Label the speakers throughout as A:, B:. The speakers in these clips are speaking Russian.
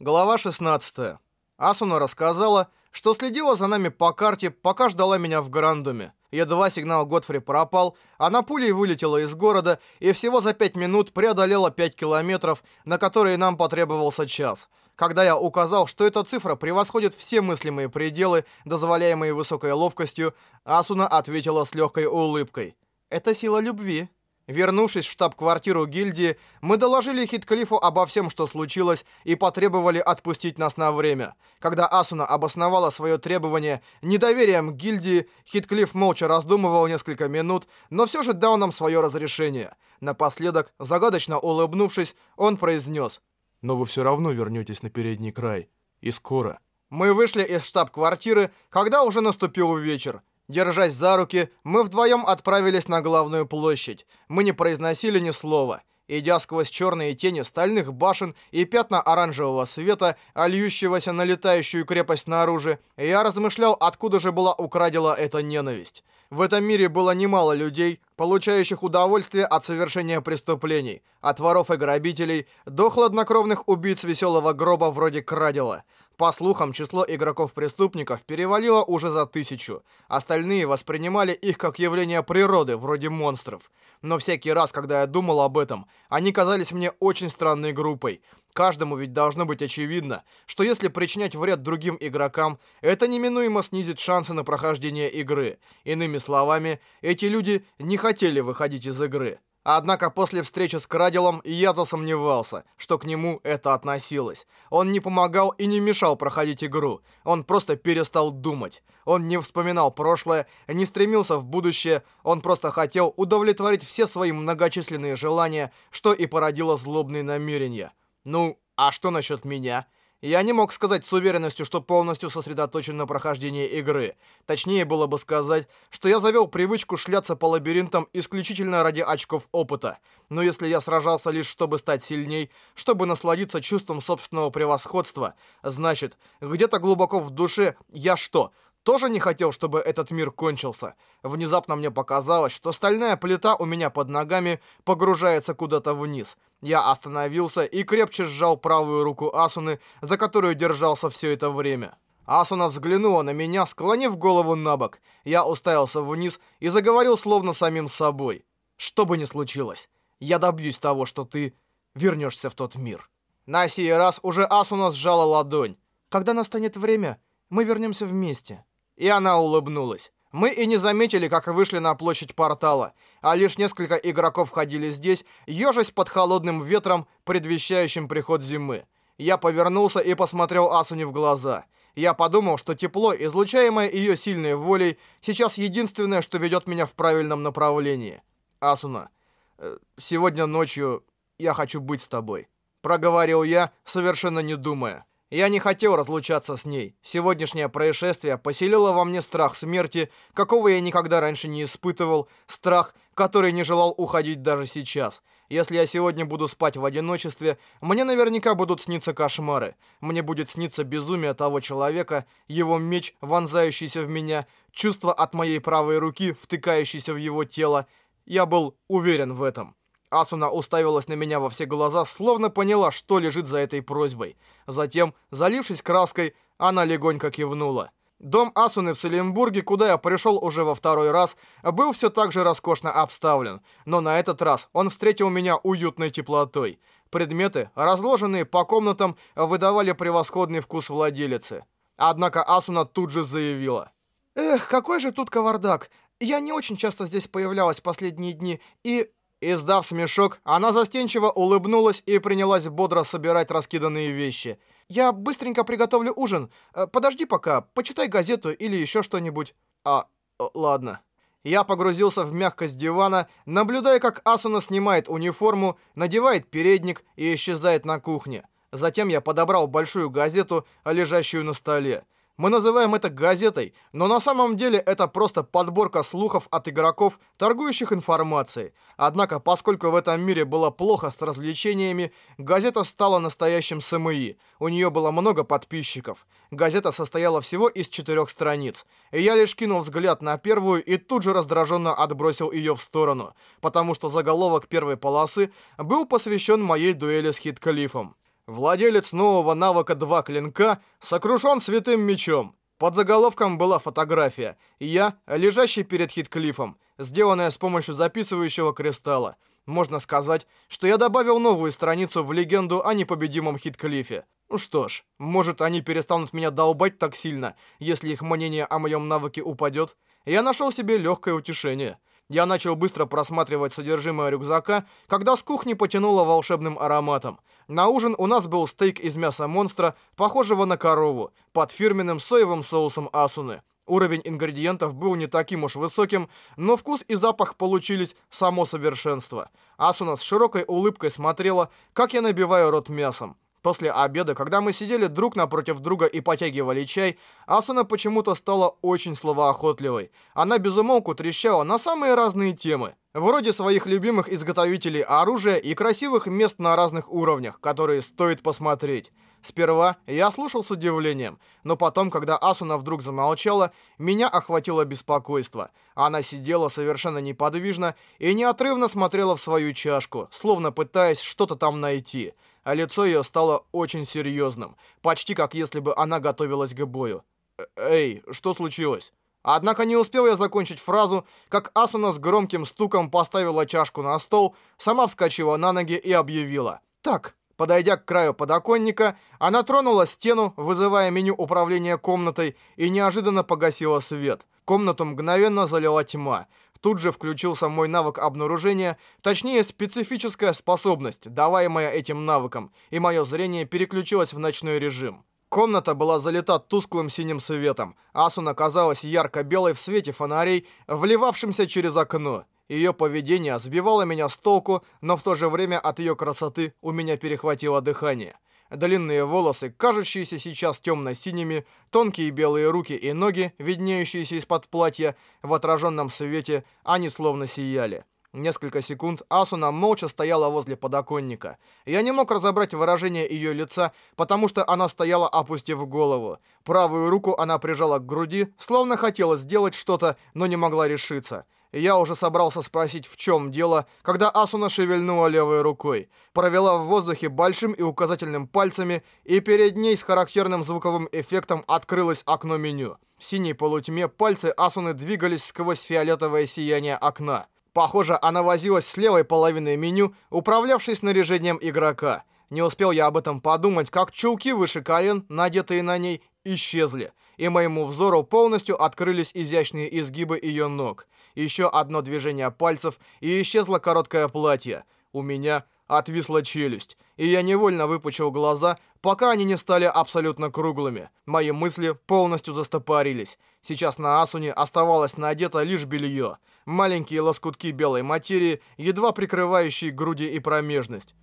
A: Глава 16. Асуна рассказала, что следила за нами по карте, пока ждала меня в Грандуме. Едва сигнал Готфри пропал, она пулей вылетела из города и всего за 5 минут преодолела 5 километров, на которые нам потребовался час. Когда я указал, что эта цифра превосходит все мыслимые пределы, дозволяемые высокой ловкостью, Асуна ответила с легкой улыбкой. «Это сила любви». Вернувшись в штаб-квартиру гильдии, мы доложили Хитклифу обо всем, что случилось, и потребовали отпустить нас на время. Когда Асуна обосновала свое требование недоверием к гильдии, Хитклиф молча раздумывал несколько минут, но все же дал нам свое разрешение. Напоследок, загадочно улыбнувшись, он произнес
B: «Но вы все равно вернетесь на передний край. И скоро».
A: Мы вышли из штаб-квартиры, когда уже наступил вечер. Держась за руки, мы вдвоем отправились на главную площадь. Мы не произносили ни слова. Идя сквозь черные тени стальных башен и пятна оранжевого света, ольющегося на летающую крепость снаружи, я размышлял, откуда же была украдена эта ненависть. В этом мире было немало людей, получающих удовольствие от совершения преступлений, от воров и грабителей до хладнокровных убийц веселого гроба вроде Крадила. По слухам, число игроков-преступников перевалило уже за тысячу. Остальные воспринимали их как явление природы, вроде монстров. Но всякий раз, когда я думал об этом, они казались мне очень странной группой. Каждому ведь должно быть очевидно, что если причинять вред другим игрокам, это неминуемо снизит шансы на прохождение игры. Иными словами, эти люди не хотели выходить из игры. Однако после встречи с Крадилом я засомневался, что к нему это относилось. Он не помогал и не мешал проходить игру. Он просто перестал думать. Он не вспоминал прошлое, не стремился в будущее. Он просто хотел удовлетворить все свои многочисленные желания, что и породило злобные намерения. Ну, а что насчет меня? Я не мог сказать с уверенностью, что полностью сосредоточен на прохождении игры. Точнее было бы сказать, что я завел привычку шляться по лабиринтам исключительно ради очков опыта. Но если я сражался лишь чтобы стать сильней, чтобы насладиться чувством собственного превосходства, значит, где-то глубоко в душе я что, тоже не хотел, чтобы этот мир кончился. Внезапно мне показалось, что стальная плита у меня под ногами погружается куда-то вниз — я остановился и крепче сжал правую руку Асуны, за которую держался все это время. Асуна взглянула на меня, склонив голову на бок. Я уставился вниз и заговорил словно самим собой. «Что бы ни случилось, я добьюсь того, что ты вернешься в тот мир». На сей раз уже Асуна сжала ладонь. «Когда настанет время, мы вернемся вместе». И она улыбнулась. Мы и не заметили, как вышли на площадь портала, а лишь несколько игроков ходили здесь, ежась под холодным ветром, предвещающим приход зимы. Я повернулся и посмотрел Асуне в глаза. Я подумал, что тепло, излучаемое ее сильной волей, сейчас единственное, что ведет меня в правильном направлении. Асуна, э, сегодня ночью я хочу быть с тобой. Проговорил я, совершенно не думая. Я не хотел разлучаться с ней. Сегодняшнее происшествие поселило во мне страх смерти, какого я никогда раньше не испытывал, страх, который не желал уходить даже сейчас. Если я сегодня буду спать в одиночестве, мне наверняка будут сниться кошмары. Мне будет сниться безумие того человека, его меч, вонзающийся в меня, чувство от моей правой руки, втыкающийся в его тело. Я был уверен в этом. Асуна уставилась на меня во все глаза, словно поняла, что лежит за этой просьбой. Затем, залившись краской, она легонько кивнула. Дом Асуны в Саленбурге, куда я пришел уже во второй раз, был все так же роскошно обставлен, но на этот раз он встретил меня уютной теплотой. Предметы, разложенные по комнатам, выдавали превосходный вкус владелицы. Однако Асуна тут же заявила. «Эх, какой же тут кавардак! Я не очень часто здесь появлялась последние дни, и Издав смешок, она застенчиво улыбнулась и принялась бодро собирать раскиданные вещи. «Я быстренько приготовлю ужин. Э, подожди пока, почитай газету или еще что-нибудь». «А, э, ладно». Я погрузился в мягкость дивана, наблюдая, как Асуна снимает униформу, надевает передник и исчезает на кухне. Затем я подобрал большую газету, лежащую на столе. Мы называем это газетой, но на самом деле это просто подборка слухов от игроков, торгующих информацией. Однако, поскольку в этом мире было плохо с развлечениями, газета стала настоящим СМИ. У нее было много подписчиков. Газета состояла всего из четырех страниц. И я лишь кинул взгляд на первую и тут же раздраженно отбросил ее в сторону, потому что заголовок первой полосы был посвящен моей дуэли с Хит-Калифом. Владелец нового навыка «Два клинка» сокрушен святым мечом. Под заголовком была фотография. Я, лежащий перед Хитклифом, сделанная с помощью записывающего кристалла. Можно сказать, что я добавил новую страницу в легенду о непобедимом Хитклифе. Ну что ж, может они перестанут меня долбать так сильно, если их мнение о моем навыке упадет. Я нашел себе легкое утешение. Я начал быстро просматривать содержимое рюкзака, когда с кухни потянуло волшебным ароматом. На ужин у нас был стейк из мяса монстра, похожего на корову, под фирменным соевым соусом Асуны. Уровень ингредиентов был не таким уж высоким, но вкус и запах получились само совершенство. Асуна с широкой улыбкой смотрела, как я набиваю рот мясом. После обеда, когда мы сидели друг напротив друга и потягивали чай, Асуна почему-то стала очень словоохотливой. Она безумолку трещала на самые разные темы. Вроде своих любимых изготовителей оружия и красивых мест на разных уровнях, которые стоит посмотреть. Сперва я слушал с удивлением, но потом, когда Асуна вдруг замолчала, меня охватило беспокойство. Она сидела совершенно неподвижно и неотрывно смотрела в свою чашку, словно пытаясь что-то там найти а лицо ее стало очень серьезным, почти как если бы она готовилась к бою. «Э, «Эй, что случилось?» Однако не успел я закончить фразу, как Асуна с громким стуком поставила чашку на стол, сама вскочила на ноги и объявила. «Так». Подойдя к краю подоконника, она тронула стену, вызывая меню управления комнатой, и неожиданно погасила свет. Комнату мгновенно залила тьма. Тут же включился мой навык обнаружения, точнее специфическая способность, даваемая этим навыком, и мое зрение переключилось в ночной режим. Комната была залита тусклым синим светом. Асуна казалась ярко-белой в свете фонарей, вливавшимся через окно. Ее поведение сбивало меня с толку, но в то же время от ее красоты у меня перехватило дыхание. Длинные волосы, кажущиеся сейчас темно-синими, тонкие белые руки и ноги, виднеющиеся из-под платья, в отраженном свете, они словно сияли. Несколько секунд Асуна молча стояла возле подоконника. Я не мог разобрать выражение ее лица, потому что она стояла, опустив голову. Правую руку она прижала к груди, словно хотела сделать что-то, но не могла решиться. Я уже собрался спросить, в чем дело, когда Асуна шевельнула левой рукой, провела в воздухе большим и указательным пальцами, и перед ней с характерным звуковым эффектом открылось окно меню. В синей полутьме пальцы Асуны двигались сквозь фиолетовое сияние окна. Похоже, она возилась с левой половиной меню, управлявшей снаряжением игрока. Не успел я об этом подумать, как чулки выше колен, надетые на ней, исчезли, и моему взору полностью открылись изящные изгибы ее ног еще одно движение пальцев, и исчезло короткое платье. У меня отвисла челюсть, и я невольно выпучил глаза, пока они не стали абсолютно круглыми. Мои мысли полностью застопорились. Сейчас на Асуне оставалось надето лишь белье. Маленькие лоскутки белой материи, едва прикрывающие груди и промежность.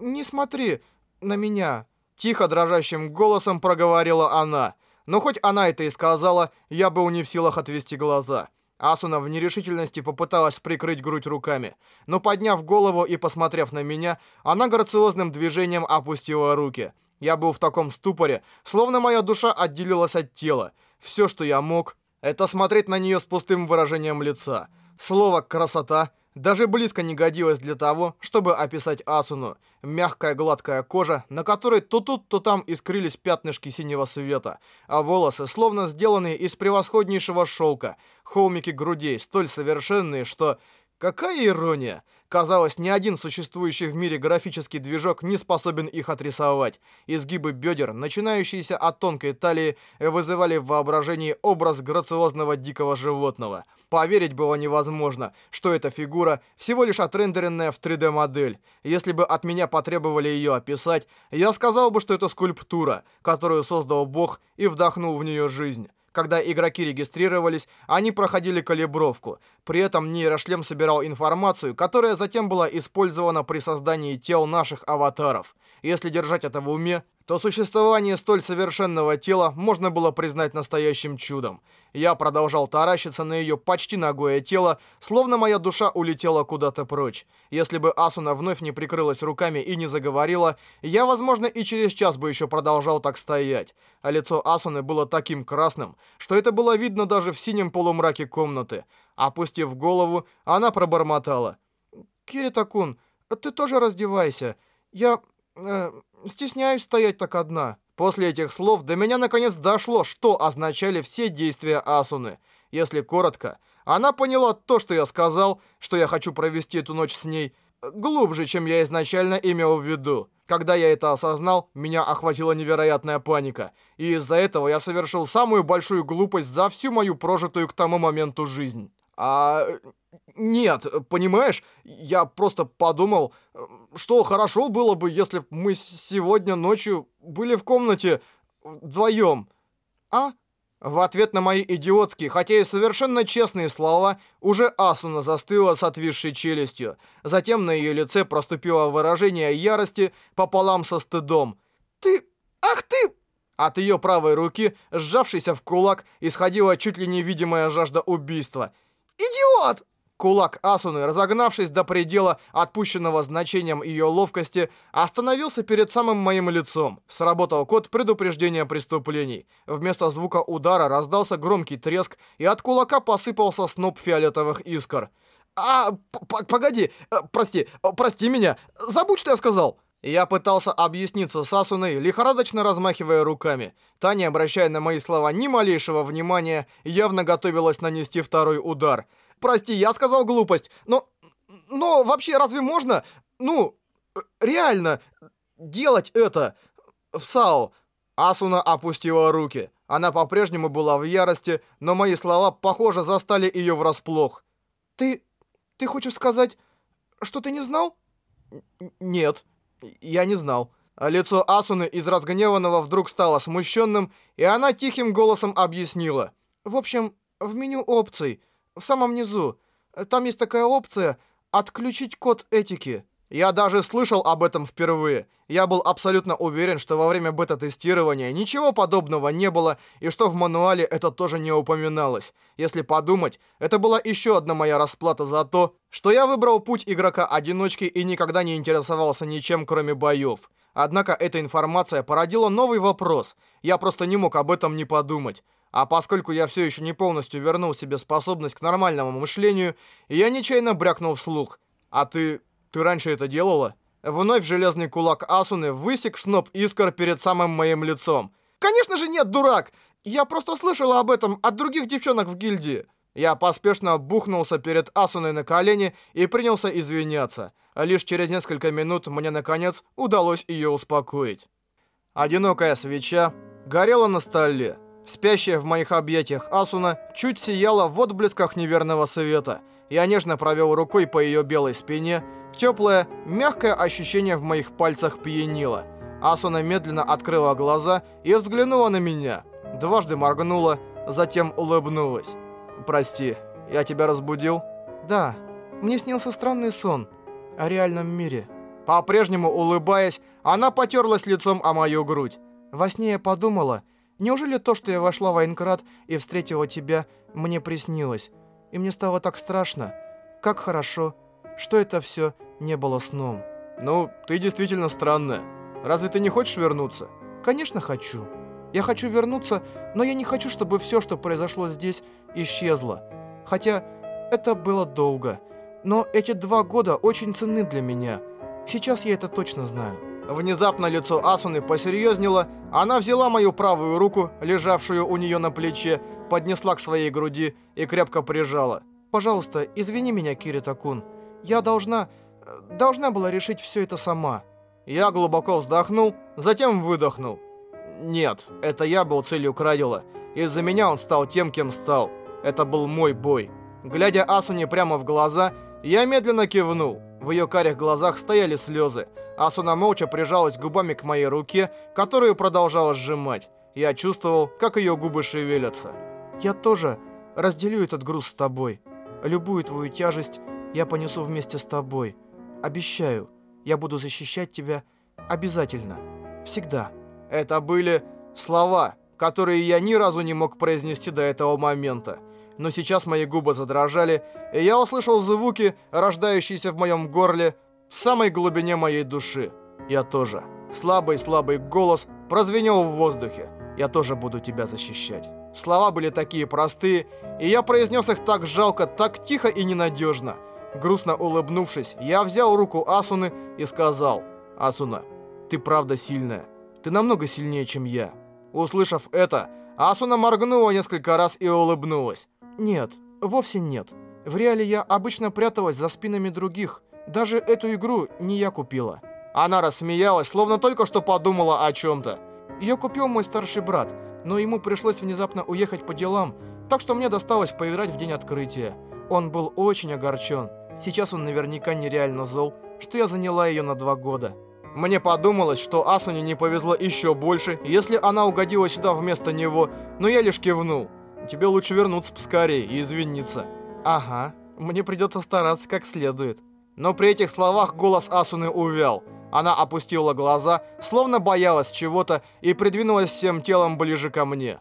A: «Не смотри на меня», — тихо дрожащим голосом проговорила она. Но хоть она это и сказала, я был не в силах отвести глаза. Асуна в нерешительности попыталась прикрыть грудь руками, но подняв голову и посмотрев на меня, она грациозным движением опустила руки. Я был в таком ступоре, словно моя душа отделилась от тела. Все, что я мог, это смотреть на нее с пустым выражением лица. Слово «красота» даже близко не годилось для того, чтобы описать Асуну. Мягкая гладкая кожа, на которой то тут, то там искрились пятнышки синего света, а волосы словно сделанные из превосходнейшего шелка, холмики грудей столь совершенные, что... Какая ирония! Казалось, ни один существующий в мире графический движок не способен их отрисовать. Изгибы бедер, начинающиеся от тонкой талии, вызывали в воображении образ грациозного дикого животного. Поверить было невозможно, что эта фигура всего лишь отрендеренная в 3D-модель. Если бы от меня потребовали ее описать, я сказал бы, что это скульптура, которую создал Бог и вдохнул в нее жизнь. Когда игроки регистрировались, они проходили калибровку. При этом нейрошлем собирал информацию, которая затем была использована при создании тел наших аватаров. Если держать это в уме, то существование столь совершенного тела можно было признать настоящим чудом. Я продолжал таращиться на ее почти ногое тело, словно моя душа улетела куда-то прочь. Если бы Асуна вновь не прикрылась руками и не заговорила, я, возможно, и через час бы еще продолжал так стоять. А лицо Асуны было таким красным, что это было видно даже в синем полумраке комнаты. Опустив голову, она пробормотала. «Кирита-кун, ты тоже раздевайся. Я э, стесняюсь стоять так одна. После этих слов до меня наконец дошло, что означали все действия Асуны. Если коротко, она поняла то, что я сказал, что я хочу провести эту ночь с ней, глубже, чем я изначально имел в виду. Когда я это осознал, меня охватила невероятная паника, и из-за этого я совершил самую большую глупость за всю мою прожитую к тому моменту жизнь. А... Нет, понимаешь, я просто подумал, что хорошо было бы, если бы мы сегодня ночью были в комнате вдвоем. А? В ответ на мои идиотские, хотя и совершенно честные слова, уже Асуна застыла с отвисшей челюстью. Затем на ее лице проступило выражение ярости пополам со стыдом. «Ты... Ах ты...» От ее правой руки, сжавшейся в кулак, исходила чуть ли невидимая жажда убийства. «Идиот!» Кулак Асуны, разогнавшись до предела, отпущенного значением ее ловкости, остановился перед самым моим лицом. Сработал код предупреждения преступлений. Вместо звука удара раздался громкий треск, и от кулака посыпался сноп фиолетовых искр. «А, погоди, э, прости, э, прости меня, забудь, что я сказал!» Я пытался объясниться с Асуной, лихорадочно размахивая руками. Та, не обращая на мои слова ни малейшего внимания, явно готовилась нанести второй удар — Прости, я сказал глупость. Но... Но вообще разве можно... Ну, реально делать это в САО? Асуна опустила руки. Она по-прежнему была в ярости, но мои слова, похоже, застали ее врасплох. «Ты... ты хочешь сказать, что ты не знал?» «Нет, я не знал». лицо Асуны из разгневанного вдруг стало смущенным, и она тихим голосом объяснила. «В общем, в меню опций в самом низу. Там есть такая опция «Отключить код этики». Я даже слышал об этом впервые. Я был абсолютно уверен, что во время бета-тестирования ничего подобного не было, и что в мануале это тоже не упоминалось. Если подумать, это была еще одна моя расплата за то, что я выбрал путь игрока-одиночки и никогда не интересовался ничем, кроме боев. Однако эта информация породила новый вопрос. Я просто не мог об этом не подумать. А поскольку я все еще не полностью вернул себе способность к нормальному мышлению, я нечаянно брякнул вслух. «А ты... ты раньше это делала?» Вновь железный кулак Асуны высек сноп искр перед самым моим лицом. «Конечно же нет, дурак! Я просто слышала об этом от других девчонок в гильдии». Я поспешно бухнулся перед Асуной на колени и принялся извиняться. Лишь через несколько минут мне, наконец, удалось ее успокоить. Одинокая свеча горела на столе. Спящая в моих объятиях Асуна чуть сияла в отблесках неверного света. Я нежно провел рукой по ее белой спине. Теплое, мягкое ощущение в моих пальцах пьянило. Асуна медленно открыла глаза и взглянула на меня. Дважды моргнула, затем улыбнулась. «Прости, я тебя разбудил?» «Да, мне снился странный сон о реальном мире». По-прежнему улыбаясь, она потерлась лицом о мою грудь. Во сне я подумала... Неужели то, что я вошла в Айнкрат и встретила тебя, мне приснилось? И мне стало так страшно. Как хорошо, что это все не было сном. Ну, ты действительно странная. Разве ты не хочешь вернуться? Конечно, хочу. Я хочу вернуться, но я не хочу, чтобы все, что произошло здесь, исчезло. Хотя это было долго. Но эти два года очень ценны для меня. Сейчас я это точно знаю. Внезапно лицо Асуны посерьезнело, она взяла мою правую руку, лежавшую у нее на плече, поднесла к своей груди и крепко прижала. «Пожалуйста, извини меня, Кирита-кун. Я должна... должна была решить все это сама». Я глубоко вздохнул, затем выдохнул. Нет, это я был целью Крадила. Из-за меня он стал тем, кем стал. Это был мой бой. Глядя Асуне прямо в глаза, я медленно кивнул. В ее карих глазах стояли слезы. Асуна молча прижалась губами к моей руке, которую продолжала сжимать. Я чувствовал, как ее губы шевелятся. «Я тоже разделю этот груз с тобой. Любую твою тяжесть я понесу вместе с тобой. Обещаю, я буду защищать тебя обязательно. Всегда». Это были слова, которые я ни разу не мог произнести до этого момента но сейчас мои губы задрожали, и я услышал звуки, рождающиеся в моем горле, в самой глубине моей души. Я тоже. Слабый-слабый голос прозвенел в воздухе. Я тоже буду тебя защищать. Слова были такие простые, и я произнес их так жалко, так тихо и ненадежно. Грустно улыбнувшись, я взял руку Асуны и сказал, «Асуна, Ты правда сильная. Ты намного сильнее, чем я. Услышав это, Асуна моргнула несколько раз и улыбнулась. Нет, вовсе нет. В реале я обычно пряталась за спинами других. Даже эту игру не я купила. Она рассмеялась, словно только что подумала о чем-то. Ее купил мой старший брат, но ему пришлось внезапно уехать по делам, так что мне досталось поиграть в день открытия. Он был очень огорчен. Сейчас он наверняка нереально зол, что я заняла ее на два года. Мне подумалось, что Асуне не повезло еще больше, если она угодила сюда вместо него, но я лишь кивнул. Тебе лучше вернуться поскорее и извиниться. Ага, мне придется стараться как следует. Но при этих словах голос Асуны увял. Она опустила глаза, словно боялась чего-то, и придвинулась всем телом ближе ко мне.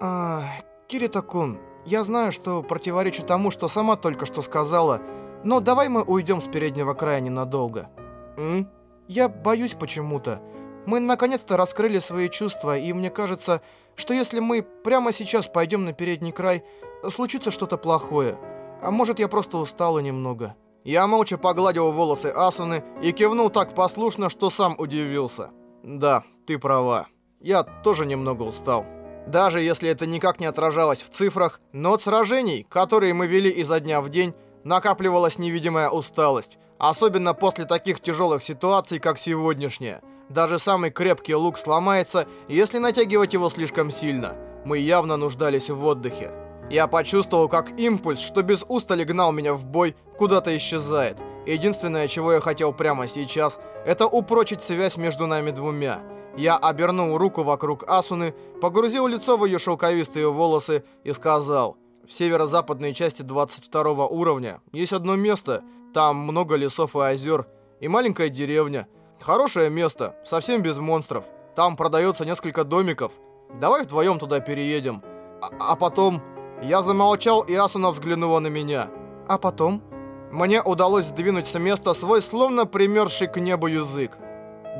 A: А, Кирита-кун, я знаю, что противоречу тому, что сама только что сказала, но давай мы уйдем с переднего края ненадолго. М? Я боюсь почему-то. Мы наконец-то раскрыли свои чувства, и мне кажется, что если мы прямо сейчас пойдем на передний край, случится что-то плохое. А может, я просто устала немного. Я молча погладил волосы Асуны и кивнул так послушно, что сам удивился. Да, ты права. Я тоже немного устал. Даже если это никак не отражалось в цифрах, но от сражений, которые мы вели изо дня в день, накапливалась невидимая усталость, особенно после таких тяжелых ситуаций, как сегодняшняя. Даже самый крепкий лук сломается, если натягивать его слишком сильно. Мы явно нуждались в отдыхе. Я почувствовал, как импульс, что без устали гнал меня в бой, куда-то исчезает. Единственное, чего я хотел прямо сейчас, это упрочить связь между нами двумя. Я обернул руку вокруг Асуны, погрузил лицо в ее шелковистые волосы и сказал... В северо-западной части 22 уровня есть одно место, там много лесов и озер, и маленькая деревня. Хорошее место, совсем без монстров. Там продается несколько домиков. Давай вдвоем туда переедем. А, а потом... Я замолчал, и Асуна взглянула на меня. А потом? Мне удалось сдвинуть с места свой словно примерзший к небу язык.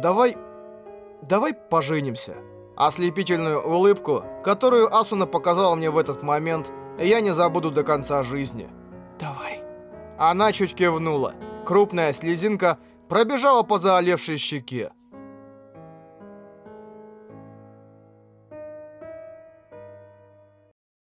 A: Давай... Давай поженимся. Ослепительную улыбку, которую Асуна показала мне в этот момент, я не забуду до конца жизни. Давай. Она чуть кивнула. Крупная слезинка пробежала по заолевшей щеке.